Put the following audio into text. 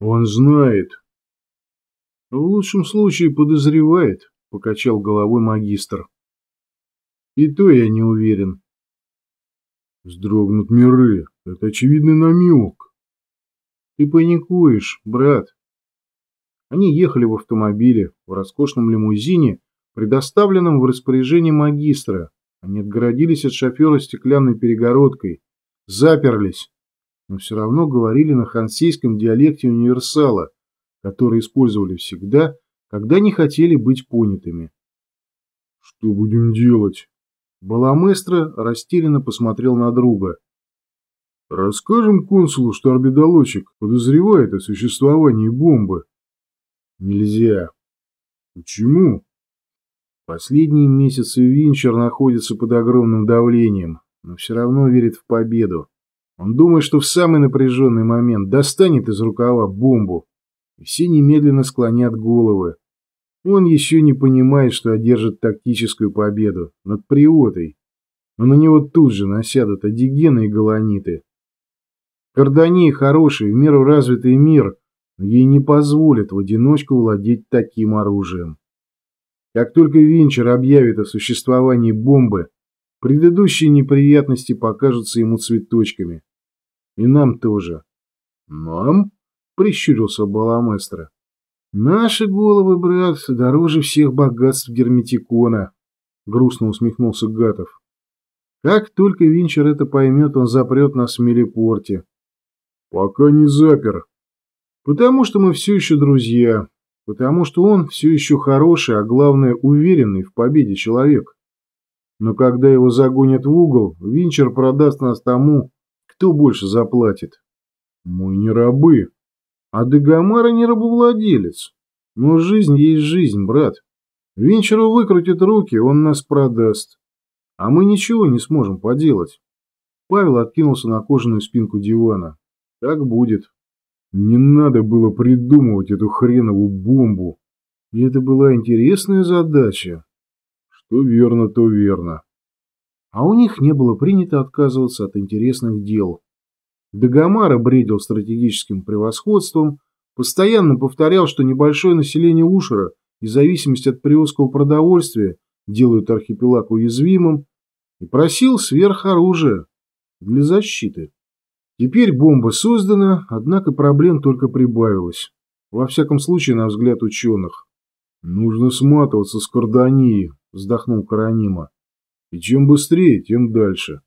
Он знает. В лучшем случае подозревает, покачал головой магистр. И то я не уверен. Сдрогнут миры. Это очевидный намек. Ты паникуешь, брат. Они ехали в автомобиле, в роскошном лимузине, предоставленном в распоряжение магистра. Они отгородились от шофера стеклянной перегородкой, заперлись, но все равно говорили на хансейском диалекте универсала, который использовали всегда, когда не хотели быть понятыми. «Что будем делать?» Баламестро растерянно посмотрел на друга. «Расскажем консулу, что орбидолочек подозревает о существовании бомбы». «Нельзя». «Почему?» Последние месяцы Винчер находится под огромным давлением, но все равно верит в победу. Он думает, что в самый напряженный момент достанет из рукава бомбу, и все немедленно склонят головы. Он еще не понимает, что одержит тактическую победу над Приотой, но на него тут же насядут адигены и галаниты. Кардания хороший, в меру развитый мир, но ей не позволят в одиночку владеть таким оружием. Как только Винчер объявит о существовании бомбы, предыдущие неприятности покажутся ему цветочками. И нам тоже. Нам? Прищурился Баламестро. Наши головы, брат, дороже всех богатств Герметикона. Грустно усмехнулся Гатов. Как только Винчер это поймет, он запрет нас в Мелипорте. Пока не запер. Потому что мы все еще друзья потому что он все еще хороший, а главное уверенный в победе человек. Но когда его загонят в угол, Винчер продаст нас тому, кто больше заплатит. Мы не рабы. А Дегомара не рабовладелец. Но жизнь есть жизнь, брат. Винчеру выкрутит руки, он нас продаст. А мы ничего не сможем поделать. Павел откинулся на кожаную спинку дивана. Так будет. Не надо было придумывать эту хренову бомбу. И это была интересная задача. Что верно, то верно. А у них не было принято отказываться от интересных дел. Дагомара бредил стратегическим превосходством, постоянно повторял, что небольшое население Ушера и зависимость от привозского продовольствия делают архипелаг уязвимым, и просил сверхоружия для защиты. Теперь бомба создана, однако проблем только прибавилось. Во всяком случае, на взгляд ученых. «Нужно сматываться с Кордонии», – вздохнул Каранима. «И чем быстрее, тем дальше».